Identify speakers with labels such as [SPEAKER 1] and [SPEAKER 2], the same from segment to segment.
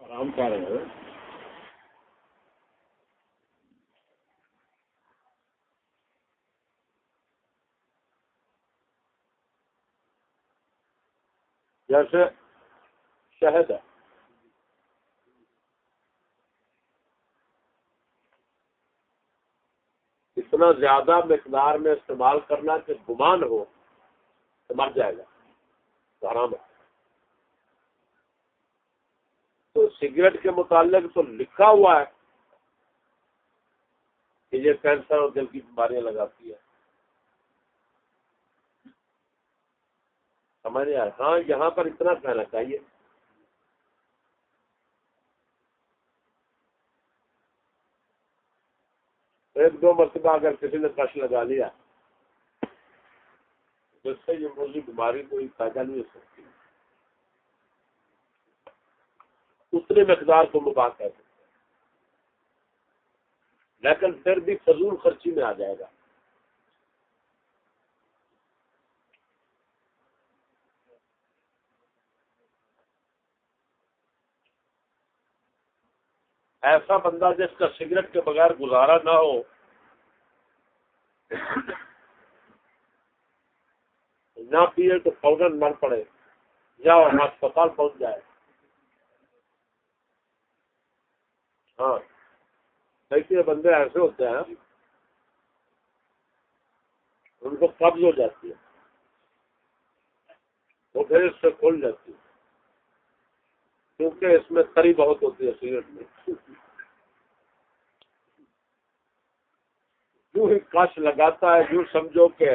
[SPEAKER 1] آرام کر رہے ہیں۔ جیسے شہد ہے۔ اتنا زیادہ مقدار میں استعمال کرنا کہ گمان ہو تو مر جائے گا۔ تو ہے۔ تو سگریٹ کے متعلق تو لکھا ہوا ہے کہ یہ کینسر اور دل کی بیماریاں لگاتی ہے۔ سمجھ نہیں ہاں یہاں پر اتنا کہنا چاہیے ایک دو مرتبہ اگر کسی نے کش لگا لیا جس سے یہ موضوع بیماری کوئی پیدا نہیں ہو سکتی۔ اتنے مقدار کو مباح کر سکتے لیکن پھر بھی فضول خرچی میں آ جائے گا۔ ایسا بندہ جس کا سگریٹ کے بغیر گزارا نہ ہو، نہ پیے تو فوراً مر پڑے یا ہسپتال پہنچ جائے۔ ہاں۔ ایسے بندے ایسے ہوتے ہیں، ان کو قبض ہو جاتی ہے۔ وہ پھر اس سے کھل جاتی ہے۔ کیونکہ اس میں تری بہت ہوتی ہے سگریٹ میں۔ جو ہی کش لگاتا ہے جو سمجھو کہ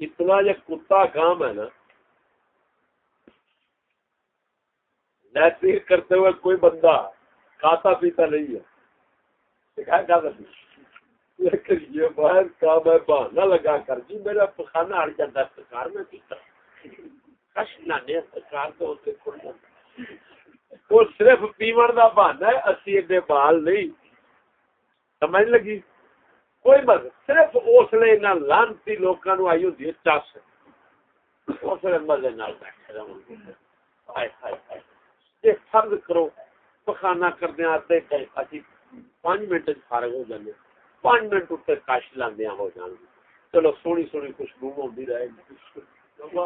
[SPEAKER 1] اتنا یہ کتا کام ہے نا نیتری کرتے ہوئے کوئی بندہ کھاتا پیتا نہیں ہے۔ لیکن یہ باہر کام ہے بہانا لگا کر۔ جی میرا پخانا ہٹ جاتا ہے، سرکار میں پیتا کش لانے سرکار تو اسے کھل جاتا وہ صرف پیمن کا بہانا ہے، اسی ایڈے بال نہیں۔ سمجھ لگی؟ کوئی بس صرف اس لیے نہ لانتی لوگوں نو آئی ہوتی ہے۔ چس اس لیے مزے نال بیٹھے ہائے ہائے فرض کرو پخانا کردیا اسی پانچ منٹ فارغ ہو جانے۔ پانچ منٹ اتنے کش لاندیا ہو جان۔ چلو، سونی سونی خوشبو آتی رہے۔ گی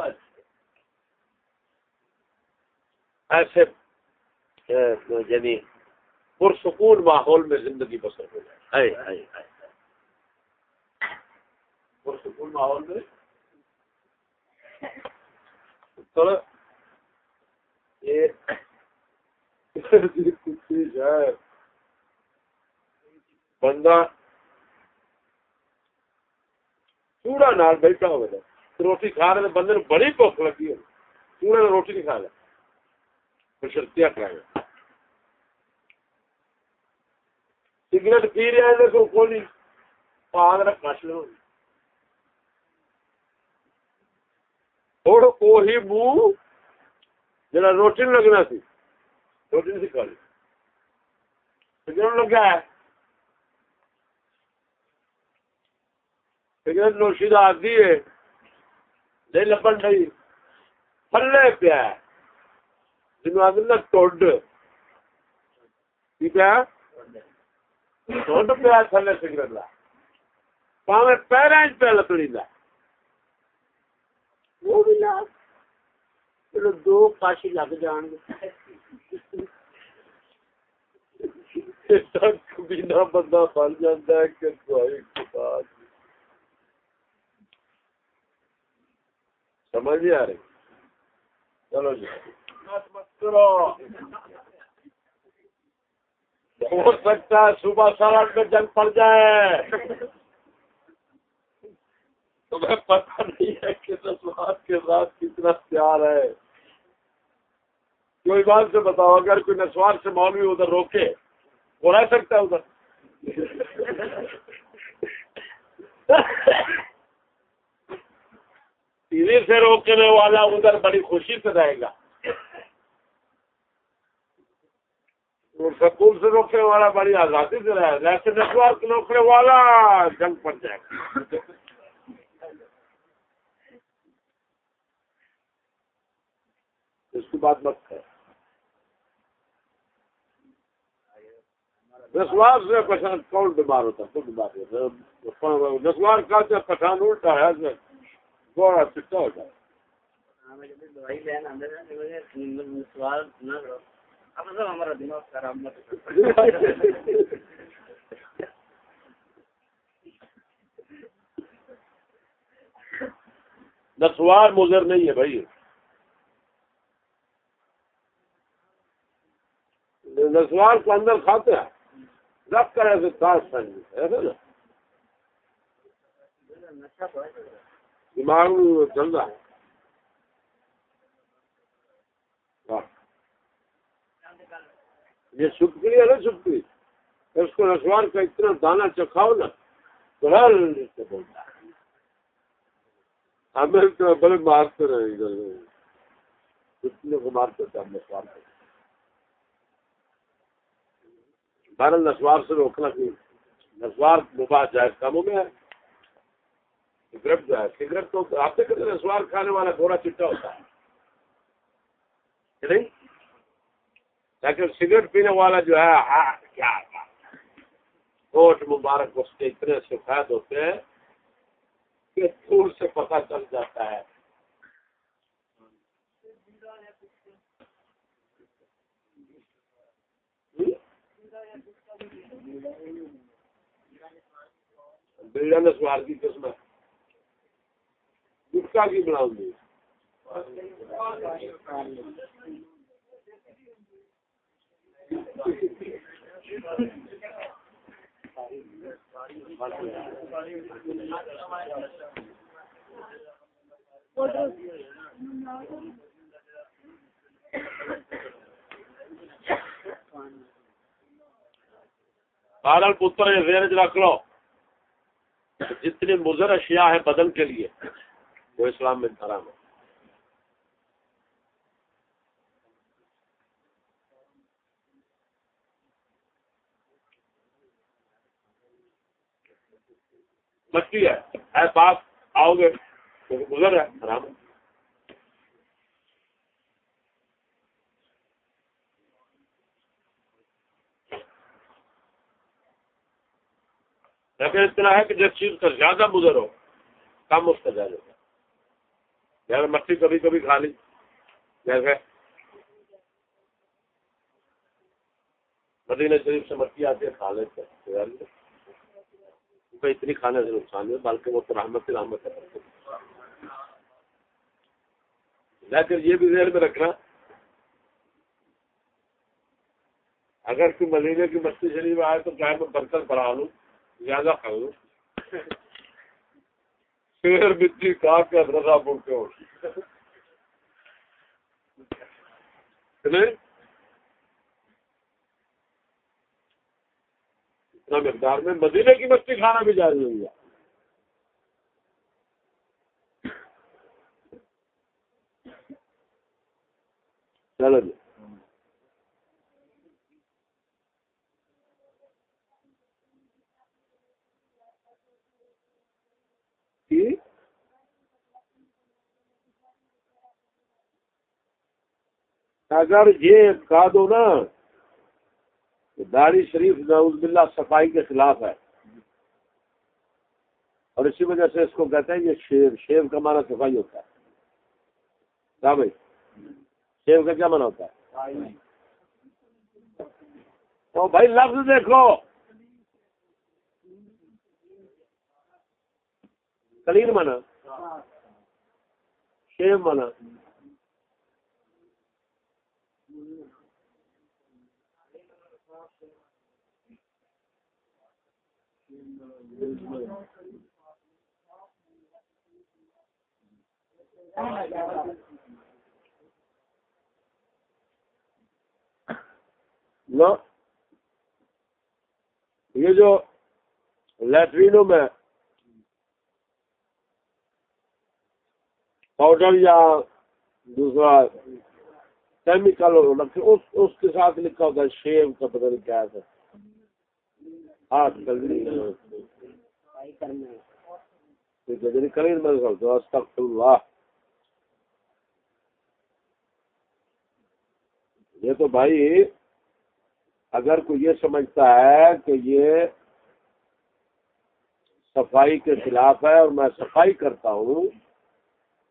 [SPEAKER 1] ایسے یعنی پرسکون ماحول میں زندگی بسر ہو جائے۔ پرسکون ماحول میں۔ چلو۔ یہ بندہ چوڑا نال بیٹھا ہو روٹی کھا رہے بندے بڑی بھوک لگی ہو چوڑا نے روٹی نہیں کھا لیا شرطیاں کرایا سگریٹ پی رہے ہیں تو کوئی پاگ رکھنا شروع تھوڑا وہی منہ جا روٹی لگنا سی، روٹی نہیں کھا لی۔ لگا ہے نوشی کا آدھی ہے، نہیں لبن نہیں تھلے پیا جن آدمی نا ٹوڈ کی پیا ٹوڈ پیا تھلے سگریٹ کا پاوے پیروں پہ لکڑی کا وہ بھی چلو دو کاشی لگ جان گے۔ بندہ بن جاتا ہے کہ سمجھ نہیں آ رہی۔ چلو جی۔ ہو سکتا ہے صبح سال آٹھ میں جنگ پڑ جائے۔ تمہیں پتہ نہیں ہے کہ نسوات کے ساتھ کتنا پیار ہے۔ کوئی بات سے بتاؤ، اگر کوئی نسوار سے مولوی ادھر روکے، وہ رہ سکتا ہے ادھر؟ ٹی سے روکنے والا ادھر بڑی خوشی سے رہے گا۔ تو سکول سے روکنے والا بڑی آزادی سے رہا لیکن نسوار روکنے والا جنگ پڑ جائے گا۔ اس کی بات مت ہے نسوار سے پٹھان کون بیمار ہوتا ہے؟ بیمار نسوار کا پٹھان الٹا ہے گوڑا چٹا ہوتا ہے ہمارا دماغ خراب نسوار مضر نہیں ہے بھائی۔ نسوار کو اندر کھاتے ہیں۔ رب کرے سے کاش ایسا نا۔ دماغ چل رہا ہے۔ یہ چھپکڑی ہے نا چھپکڑی اس کو رسوار کا اتنا دانا چکھاؤ نا، تو ہر بولتا ہے۔ ہمیں بڑے مارتے رہے ادھر۔ چھپکڑی کو مارتے تھے ہم نسوار کو۔ بہرحال نسوار سے روکنا کی نسوار مباح جائز کاموں میں ہے۔ سگریٹ جو ہے، سگریٹ تو آپ سے کہتے نسوار کھانے والا گورا چٹا ہوتا ہے۔ نہیں؟ لیکن سگریٹ پینے والا جو ہے ہاں کیا کوٹ مبارک اس کے اتنے سفید ہوتے ہیں کہ دور سے پتہ چل جاتا ہے۔ بلڈن سوار کی قسم گٹکا کی بناؤں گی؟ بارل پتر یہ زیر رکھ لو۔ جتنی مضر اشیاء ہے بدن کے لیے، وہ اسلام میں حرام ہے۔ مچھلی ہے، اے پاس آؤ گے گزر ہے آرام لیکن اتنا ہے کہ جس چیز کا زیادہ گزر ہو، کم اس کا زیادہ جیسے مچھلی کبھی کبھی کھا لی۔ جیسے مدینہ شریف سے مچھلی آتی ہے، کھا لیتے اتنی کھانے سے نقصان ہے بلکہ وہ تو رحمت رحمت ہے۔ لیکن یہ بھی ذہن میں رکھنا، اگر کوئی مدینے کی مستی شریف آئے تو چاہے میں برتن پڑھا لوں۔ زیادہ کھا لوں پھر مٹی کا کے رضا بولتے ہو اتنا مقدار میں۔ مدینے کی مچھلی کھانا بھی جاری ہو گیا۔ چلو جی۔ اگر یہ کہا دو نا داڑھی شریف نعوذ باللہ صفائی کے خلاف ہے اور اسی وجہ سے اس کو کہتے ہیں یہ شیو شیو کا مانا صفائی ہوتا ہے۔ کیا بھائی؟ شیو کا کیا مانا ہوتا ہے؟ تو بھائی لفظ دیکھو۔ کلیر مانا شیو مانا یہ جو لیٹرینوں میں پاؤڈر یا دوسرا کیمیکل اس اس کے ساتھ لکھا ہوتا ہے شیو کا پتہ نہیں کیا ہے۔ اللہ۔ یہ تو بھائی، اگر کوئی یہ سمجھتا ہے کہ یہ صفائی کے خلاف ہے اور میں صفائی کرتا ہوں،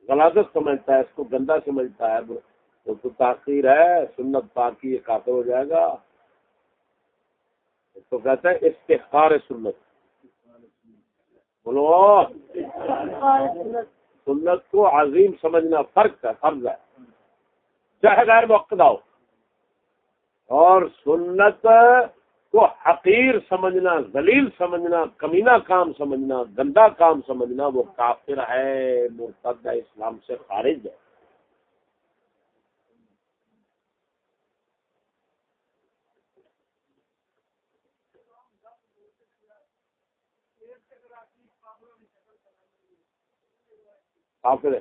[SPEAKER 1] غلازت سمجھتا ہے، اس کو گندا سمجھتا ہے، وہ تو تاخیر ہے، سنت پاکی یہ کافر ہو جائے گا۔ تو کہتا ہے استخار سنت۔ بولو سنت کو عظیم سمجھنا فرق ہے، فرض ہے۔ چاہے غیر موقع ہو۔ اور سنت کو حقیر سمجھنا، ذلیل سمجھنا، کمینہ کام سمجھنا گندا کام سمجھنا، وہ کافر ہے، مرتد ہے، اسلام سے خارج ہے۔ کافر ہے۔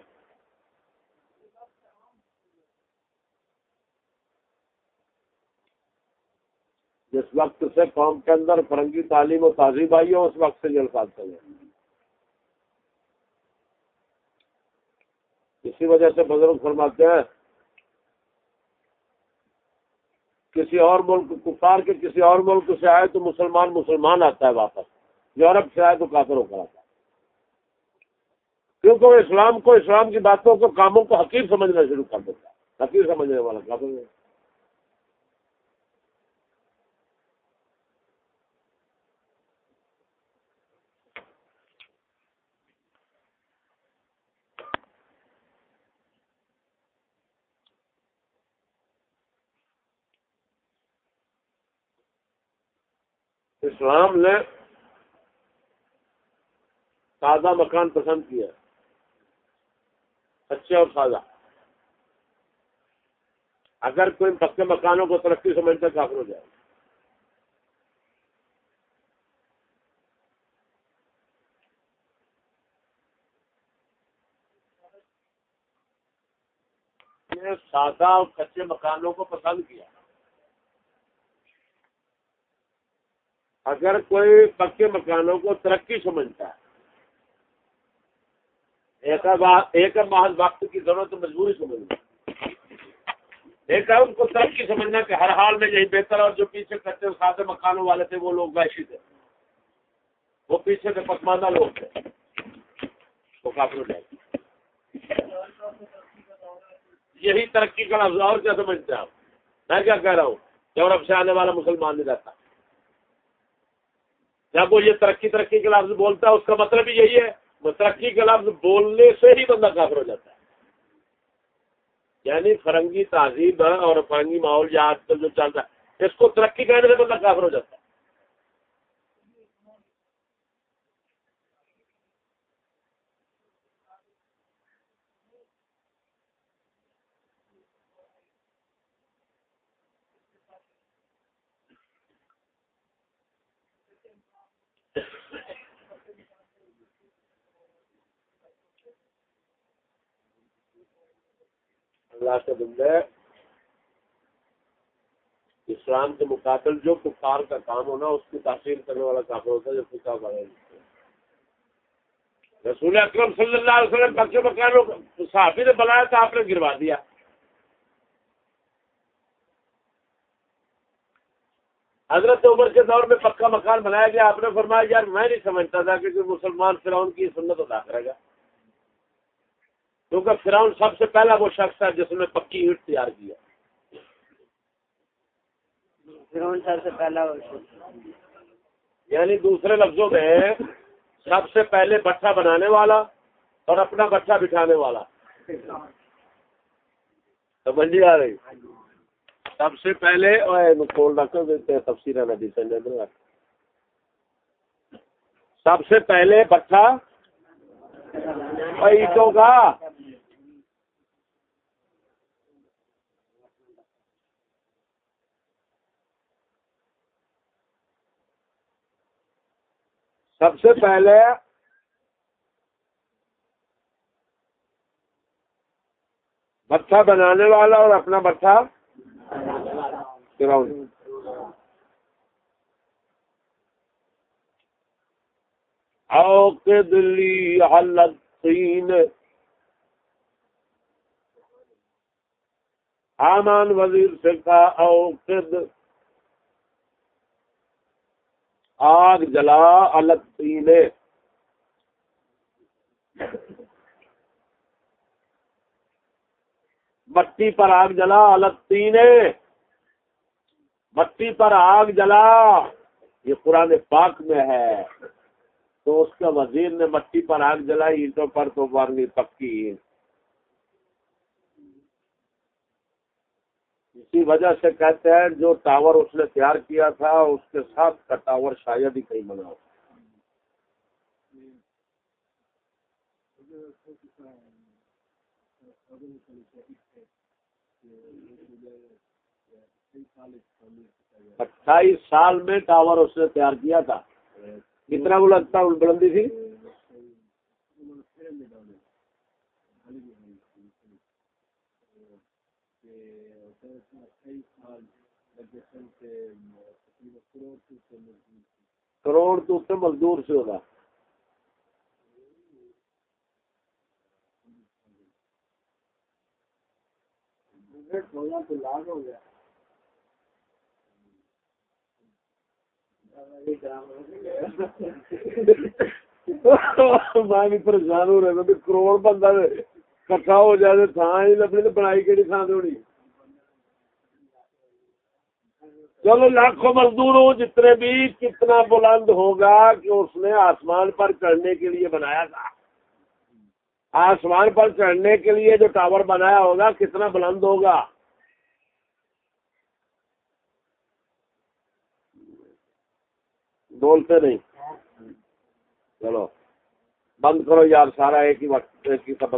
[SPEAKER 1] جس وقت سے قوم کے اندر فرنگی تعلیم و تہذیب آئی ہو اس وقت سے جلسات چلے۔ اسی وجہ سے بزرگ فرماتے ہیں، کسی اور ملک، کفار کے کسی اور ملک سے آئے تو مسلمان مسلمان آتا ہے واپس، یورپ سے آئے تو کافر ہو کر آتا ہے۔ کیونکہ وہ اسلام کو اسلام کی باتوں کو کاموں کو حقیق سمجھنا شروع کر دیتا ہے۔ حقیق سمجھنے والا کافر ہے اسلام نے سادہ مکان پسند کیا۔ اچھے اور سادہ۔ اگر کوئی پکے مکانوں کو ترقی سمجھتا کافر ہو جائے۔ سادہ اور کچے مکانوں کو پسند کیا۔ اگر کوئی پکے مکانوں کو ترقی سمجھتا ہے ایک محض وقت کی ضرورت مجبوری سمجھنا ایک ہے ان کو ترقی سمجھنا کہ ہر حال میں یہی بہتر اور جو پیچھے کرتے سادے مکانوں والے تھے، وہ لوگ وحشی تھے۔ وہ پیچھے سے پسماندہ لوگ تھے۔ وہ کافی یہی ترقی کا لفظ اور کیا سمجھتے ہیں آپ؟ میں کیا کہہ رہا ہوں؟ یورپ سے آنے والا مسلمان نہیں رہتا۔ جب وہ یہ ترقی ترقی کے لفظ بولتا ہے، اس کا مطلب ہی یہی ہے۔ ترقی کا لفظ بولنے سے ہی بندہ کافر ہو جاتا ہے۔ یعنی فرنگی تہذیب اور فرنگی ماحول یا آج کل جو چلتا ہے، اس کو ترقی کہنے سے بندہ کافر ہو جاتا ہے۔ اللہ سے بندے اسلام کے مقابل جو کفار کا کام ہونا، اس کی تاثیر کرنے والا کافر ہوتا ہے، جو فکا بڑے رسول اکرم صلی اللہ علیہ وسلم بچے مکانوں صحافی نے بنایا تھا، آپ نے گروا دیا۔ حضرت عمر کے دور میں پکا مکان بنایا گیا، آپ نے فرمایا، یار، میں نہیں سمجھتا تھا کہ مسلمان فرعون کی سنت ادا کرے گا۔ کیونکہ فرعون سب سے پہلا وہ شخص ہے جس نے پکی اینٹ تیار کیا فرعون سب سے پہلا یعنی دوسرے لفظوں میں سب سے پہلے بٹھا بنانے والا اور اپنا بٹھا بٹھانے والا۔ سمجھ آ رہی؟ سب سے پہلے کھول رکھ دیتے سے سب سے پہلے بٹھا۔ اینٹوں کا۔ سب سے پہلے بٹھا بنانے والا اور اپنا بٹھا فرعون اوقد لی الطین آمان وزیر سے کہا اوقد آگ جلا الگ الطین مٹی پر آگ جلا الگ الطین مٹی پر آگ جلا۔ یہ قرآن پاک میں ہے۔ تو اس کے وزیر نے مٹی پر آگ جلائی، اینٹوں پر تو مارنی پکی۔ اسی وجہ سے کہتے ہیں جو ٹاور اس نے تیار کیا تھا، اس کے ساتھ کا ٹاور شاید ہی کہیں بنا ہو۔ اٹھائیس سال میں ٹاور اس نے تیار کیا تھا۔ کتنا وہ لگتا بلندی تھی؟ کروڑ تو اس سے مزدور سے ہوگا ہو گیا میں پریشان ہو رہا کروڑ بندہ کٹھا ہو جائے تھان ہی لبنی تو بنائی کہڑی تھان ہونی۔ چلو لاکھوں مزدور ہو جتنے بھی کتنا بلند ہوگا کہ اس نے آسمان پر چڑھنے کے لیے بنایا تھا۔ آسمان پر چڑھنے کے لیے جو ٹاور بنایا ہوگا، کتنا بلند ہوگا؟ بولتے نہیں۔ چلو، بند کرو یار، سارا ایک ہی وقت، ایک ہی سبق